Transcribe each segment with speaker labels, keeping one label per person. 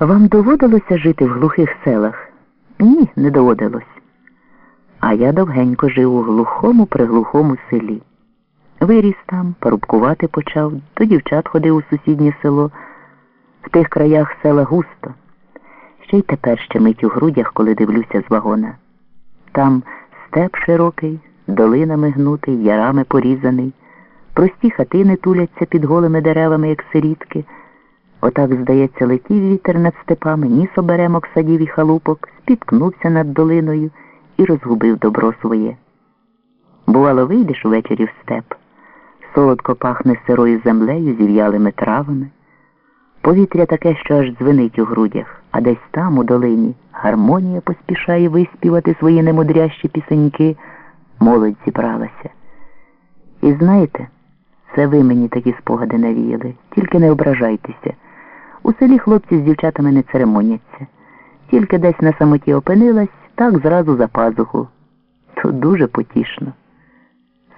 Speaker 1: Вам доводилося жити в глухих селах? Ні, не доводилось. А я довгенько жив у глухому приглухому селі. Виріс там, парубкувати почав, до дівчат ходив у сусіднє село. В тих краях села густо. Ще й тепер щемить у грудях, коли дивлюся з вагона. Там степ широкий, долинами гнутий, ярами порізаний, прості хатини туляться під голими деревами, як сирітки. Отак, здається, летів вітер над степами, ніс оберемок садів і халупок, спіткнувся над долиною і розгубив добро своє. Бувало, вийдеш увечері в степ, солодко пахне сирою землею, зів'ялими травами. Повітря таке, що аж дзвенить у грудях, а десь там, у долині, гармонія поспішає виспівати свої немудрящі пісеньки, молодь зібралася. І знаєте, це ви мені такі спогади навіяли, тільки не ображайтеся. У селі хлопці з дівчатами не церемоняться. Тільки десь на самоті опинилась, так зразу за пазуху. То дуже потішно.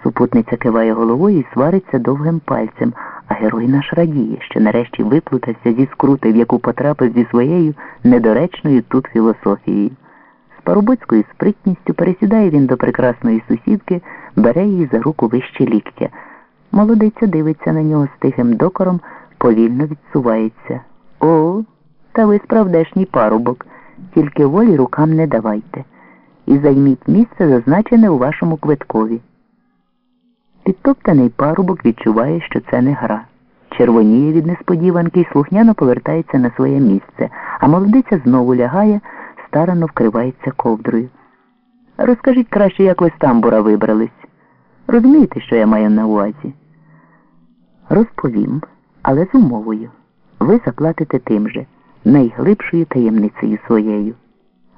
Speaker 1: Супутниця киває головою і свариться довгим пальцем, а герой наш радіє, що нарешті виплутався зі скрути, в яку потрапив зі своєю недоречною тут філософією. З парубоцькою спритністю пересідає він до прекрасної сусідки, бере її за руку вище ліктя. Молодиця дивиться на нього з тихим докором, повільно відсувається. О, та ви справдешній парубок, тільки волі рукам не давайте. І займіть місце, зазначене у вашому квиткові. Підтоптаний парубок відчуває, що це не гра. Червоніє від несподіванки і слухняно повертається на своє місце, а молодиця знову лягає, старано вкривається ковдрою. Розкажіть краще, як ви з тамбура вибрались. Розумієте, що я маю на увазі? Розповім, але з умовою. Ви заплатите тим же, найглибшою таємницею своєю.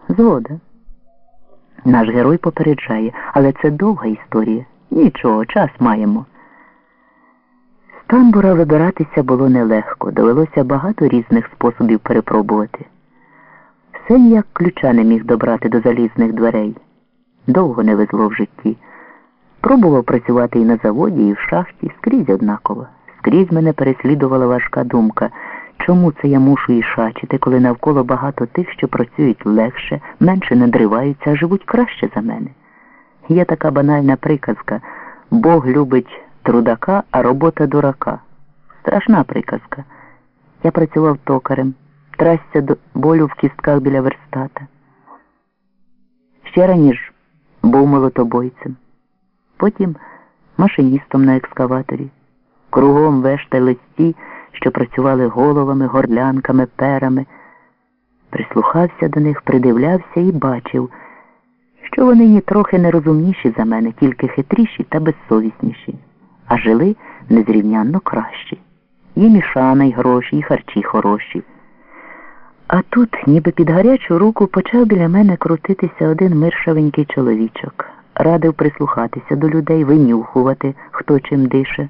Speaker 1: Згода. Наш герой попереджає, але це довга історія. Нічого, час маємо. З тамбура вибиратися було нелегко, довелося багато різних способів перепробувати. Все ніяк ключа не міг добрати до залізних дверей. Довго не везло в житті. Пробував працювати і на заводі, і в шахті, скрізь однаково. Скрізь мене переслідувала важка думка, чому це я мушу ішачити, коли навколо багато тих, що працюють легше, менше надриваються, а живуть краще за мене. Є така банальна приказка Бог любить трудака, а робота дурака. Страшна приказка. Я працював токарем, трасся до болю в кістках біля верстата. Ще раніше був молотобойцем, потім машиністом на екскаваторі. Кругом вештали ті, що працювали головами, горлянками, перами. Прислухався до них, придивлявся і бачив що вони ні трохи не розумніші за мене, тільки хитріші та безсовісніші, а жили незрівнянно кращі. Їм і шана, і гроші, і харчі хороші. А тут, ніби під гарячу руку, почав біля мене крутитися один миршавенький чоловічок, радив прислухатися до людей, винюхувати, хто чим дише.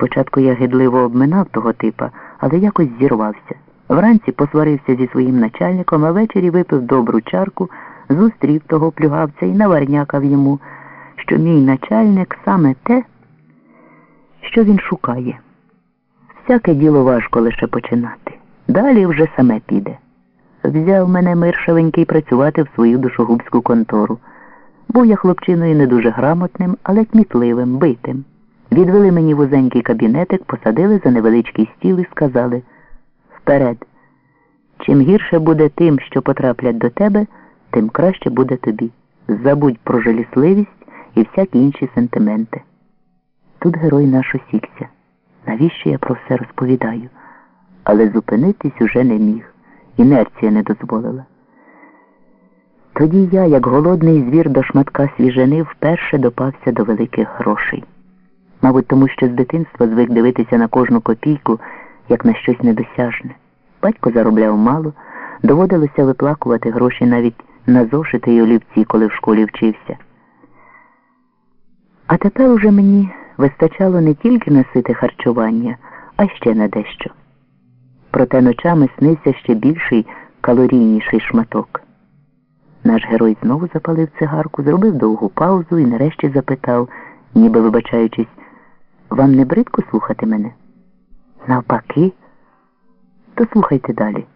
Speaker 1: Спочатку я гидливо обминав того типа, але якось зірвався. Вранці посварився зі своїм начальником, а ввечері випив добру чарку зустрів того плюгавця і наварнякав йому, що мій начальник саме те, що він шукає. Всяке діло важко лише починати. Далі вже саме піде. Взяв мене миршавенький працювати в свою душогубську контору. Був я хлопчиною не дуже грамотним, але кмітливим, битим. Відвели мені вузенький кабінетик, посадили за невеличкий стіл і сказали Вперед, чим гірше буде тим, що потраплять до тебе тим краще буде тобі. Забудь про жалісливість і всякі інші сентименти. Тут герой наш осікся. Навіщо я про все розповідаю? Але зупинитись уже не міг. Інерція не дозволила. Тоді я, як голодний звір до шматка свіжини, вперше допався до великих грошей. Мабуть, тому що з дитинства звик дивитися на кожну копійку, як на щось недосяжне. Батько заробляв мало, доводилося виплакувати гроші навіть на зошити й олівці, коли в школі вчився. А тепер уже мені вистачало не тільки носити харчування, а ще на дещо. Проте ночами снився ще більший калорійніший шматок. Наш герой знову запалив цигарку, зробив довгу паузу і нарешті запитав, ніби вибачаючись, вам не бридко слухати мене? Навпаки, то слухайте далі.